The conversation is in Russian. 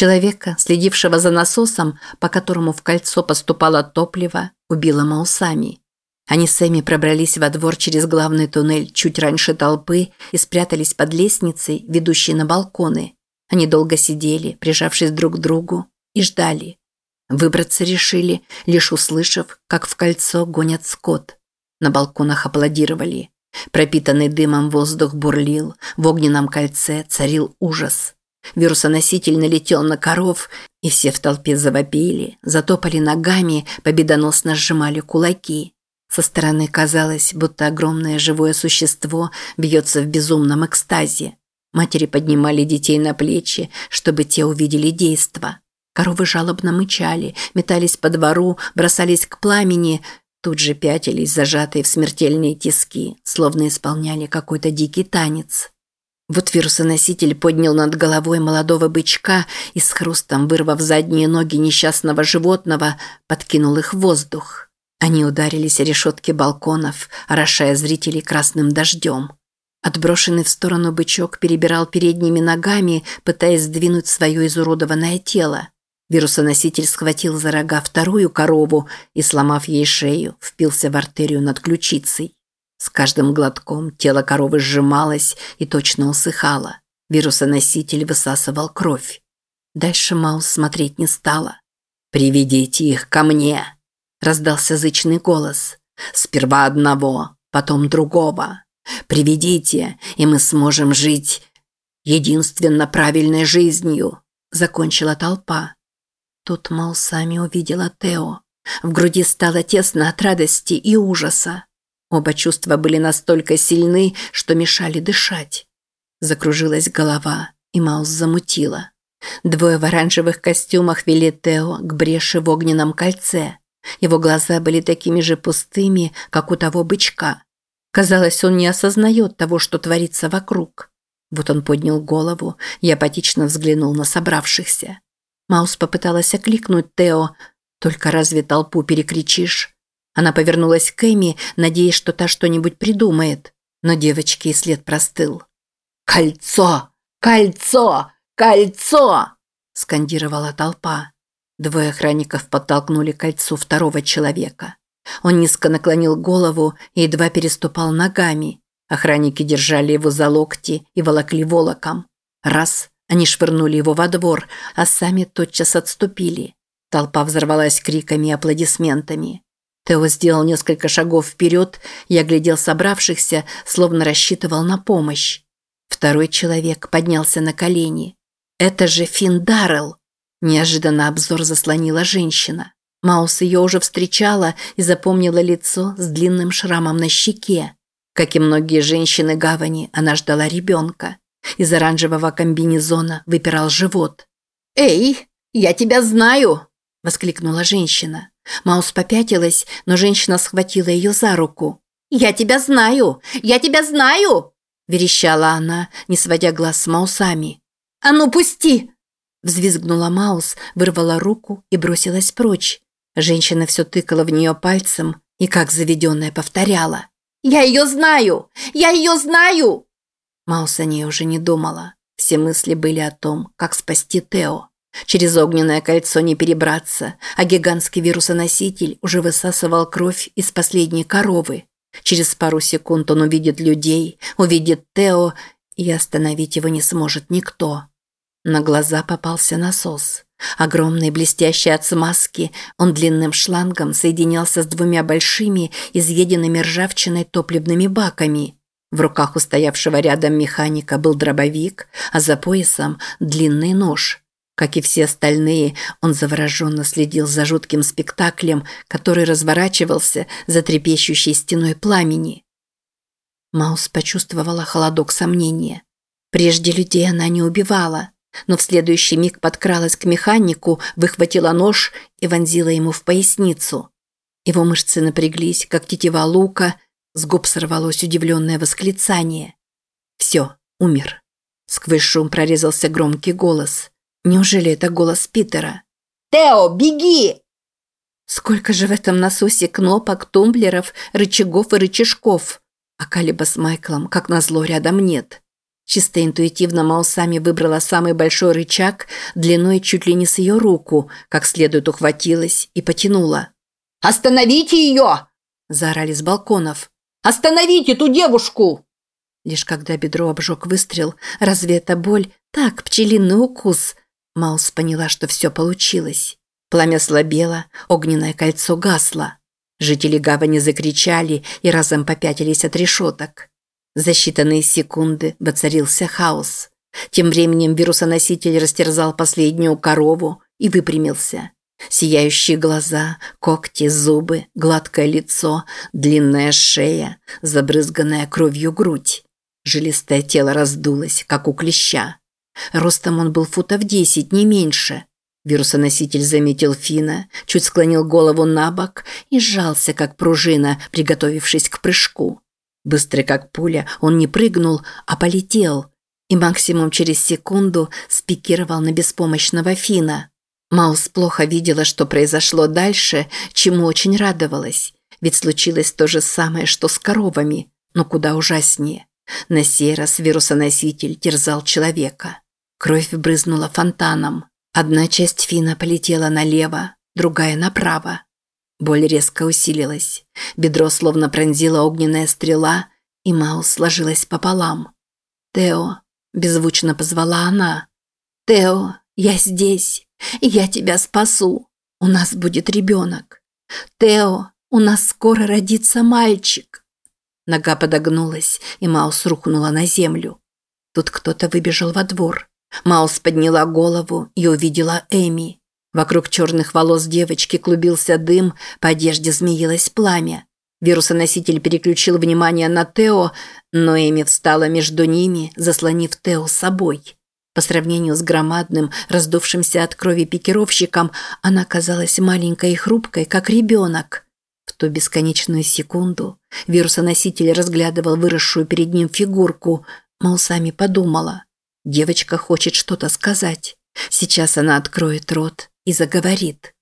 Человека, следившего за насосом, по которому в кольцо поступало топливо, убило Маусами. Они с Эми пробрались во двор через главный туннель чуть раньше толпы и спрятались под лестницей, ведущей на балконы. Они долго сидели, прижавшись друг к другу, и ждали. Выбраться решили, лишь услышав, как в кольцо гонят скот. На балконах аплодировали. Пропитанный дымом воздух бурлил, в огненном кольце царил ужас. Вирусоноситель налетел на коров, и все в толпе завопили, затопали ногами, победоносно сжимали кулаки. Со стороны казалось, будто огромное живое существо бьется в безумном экстазе. Матери поднимали детей на плечи, чтобы те увидели действо. Коровы жалобно мычали, метались по двору, бросались к пламени, тут же пятились, зажатые в смертельные тиски, словно исполняли какой-то дикий танец. Вот вирусоноситель поднял над головой молодого бычка и с хрустом, вырвав задние ноги несчастного животного, подкинул их в воздух. Они ударились о решетки балконов, орошая зрителей красным дождем. Отброшенный в сторону бычок перебирал передними ногами, пытаясь сдвинуть свое изуродованное тело. Вирусоноситель схватил за рога вторую корову и, сломав ей шею, впился в артерию над ключицей. С каждым глотком тело коровы сжималось и точно усыхало. Вирусоноситель высасывал кровь. Дальше Маус смотреть не стала. «Приведите их ко мне!» раздался зычный голос. Сперва одного, потом другого. Приведите, и мы сможем жить единственно правильной жизнью, закончила толпа. Тут Маусами увидела Тео. В груди стало тесно от радости и ужаса. Оба чувства были настолько сильны, что мешали дышать. Закружилась голова, и Маус замутила. Двое в оранжевых костюмах вели Тео к бреши в огненном кольце. Его глаза были такими же пустыми, как у того бычка. Казалось, он не осознает того, что творится вокруг. Вот он поднял голову и апатично взглянул на собравшихся. Маус попыталась окликнуть Тео, только разве толпу перекричишь? Она повернулась к Эми, надеясь, что та что-нибудь придумает, но девочке и след простыл. «Кольцо! Кольцо! Кольцо!» – скандировала толпа. Двое охранников подтолкнули к кольцу второго человека. Он низко наклонил голову и едва переступал ногами. Охранники держали его за локти и волокли волоком. Раз – они швырнули его во двор, а сами тотчас отступили. Толпа взорвалась криками и аплодисментами. Тео сделал несколько шагов вперед и оглядел собравшихся, словно рассчитывал на помощь. Второй человек поднялся на колени. «Это же Финн Даррелл!» Неожиданно обзор заслонила женщина. Маус ее уже встречала и запомнила лицо с длинным шрамом на щеке. Как и многие женщины гавани, она ждала ребенка. Из оранжевого комбинезона выпирал живот. «Эй, я тебя знаю!» – воскликнула женщина. Маус попятилась, но женщина схватила ее за руку. «Я тебя знаю! Я тебя знаю!» – верещала она, не сводя глаз с Маусами. «А ну, пусти!» Взвизгнула Маус, вырвала руку и бросилась прочь. Женщина все тыкала в нее пальцем и, как заведенная, повторяла. «Я ее знаю! Я ее знаю!» Маус о ней уже не думала. Все мысли были о том, как спасти Тео. Через огненное кольцо не перебраться, а гигантский вирусоноситель уже высасывал кровь из последней коровы. Через пару секунд он увидит людей, увидит Тео, и остановить его не сможет никто. На глаза попался насос. Огромный, блестящий от смазки, он длинным шлангом соединялся с двумя большими, изъеденными ржавчиной топливными баками. В руках устоявшего рядом механика был дробовик, а за поясом – длинный нож. Как и все остальные, он завороженно следил за жутким спектаклем, который разворачивался за трепещущей стеной пламени. Маус почувствовала холодок сомнения. Прежде людей она не убивала – но в следующий миг подкралась к механику, выхватила нож и вонзила ему в поясницу. Его мышцы напряглись, как тетива лука, с губ сорвалось удивленное восклицание. «Все, умер». Сквозь шум прорезался громкий голос. Неужели это голос Питера? «Тео, беги!» Сколько же в этом насосе кнопок, тумблеров, рычагов и рычажков? А Калиба с Майклом, как назло, рядом нет. Чисто интуитивно Маусами выбрала самый большой рычаг длиной чуть ли не с ее руку, как следует ухватилась и потянула. «Остановите ее!» – заорали с балконов. «Остановите ту девушку!» Лишь когда бедро обжег выстрел, разве это боль? Так, пчелиный укус. Маус поняла, что все получилось. Пламя слабело, огненное кольцо гасло. Жители гавани закричали и разом попятились от решеток. За считанные секунды воцарился хаос. Тем временем вирусоноситель растерзал последнюю корову и выпрямился. Сияющие глаза, когти, зубы, гладкое лицо, длинная шея, забрызганная кровью грудь. Жилистое тело раздулось, как у клеща. Ростом он был футов десять, не меньше. Вирусоноситель заметил Фина, чуть склонил голову на бок и сжался, как пружина, приготовившись к прыжку. Быстрый, как пуля, он не прыгнул, а полетел. И максимум через секунду спикировал на беспомощного Фина. Маус плохо видела, что произошло дальше, чему очень радовалась. Ведь случилось то же самое, что с коровами, но куда ужаснее. На сей раз вирусоноситель терзал человека. Кровь брызнула фонтаном. Одна часть Фина полетела налево, другая направо. Боль резко усилилась. Бедро словно пронзила огненная стрела, и Маус сложилась пополам. «Тео!» – беззвучно позвала она. «Тео, я здесь, я тебя спасу. У нас будет ребенок. Тео, у нас скоро родится мальчик». Нога подогнулась, и Маус рухнула на землю. Тут кто-то выбежал во двор. Маус подняла голову и увидела Эми. Вокруг черных волос девочки клубился дым, по одежде змеилось пламя. Вирусоноситель переключил внимание на Тео, но Эми встала между ними, заслонив Тео собой. По сравнению с громадным, раздувшимся от крови пикировщиком, она казалась маленькой и хрупкой, как ребенок. Ту бесконечную секунду вирусоноситель разглядывал выросшую перед ним фигурку. Маусами подумала. Девочка хочет что-то сказать. Сейчас она откроет рот и заговорит.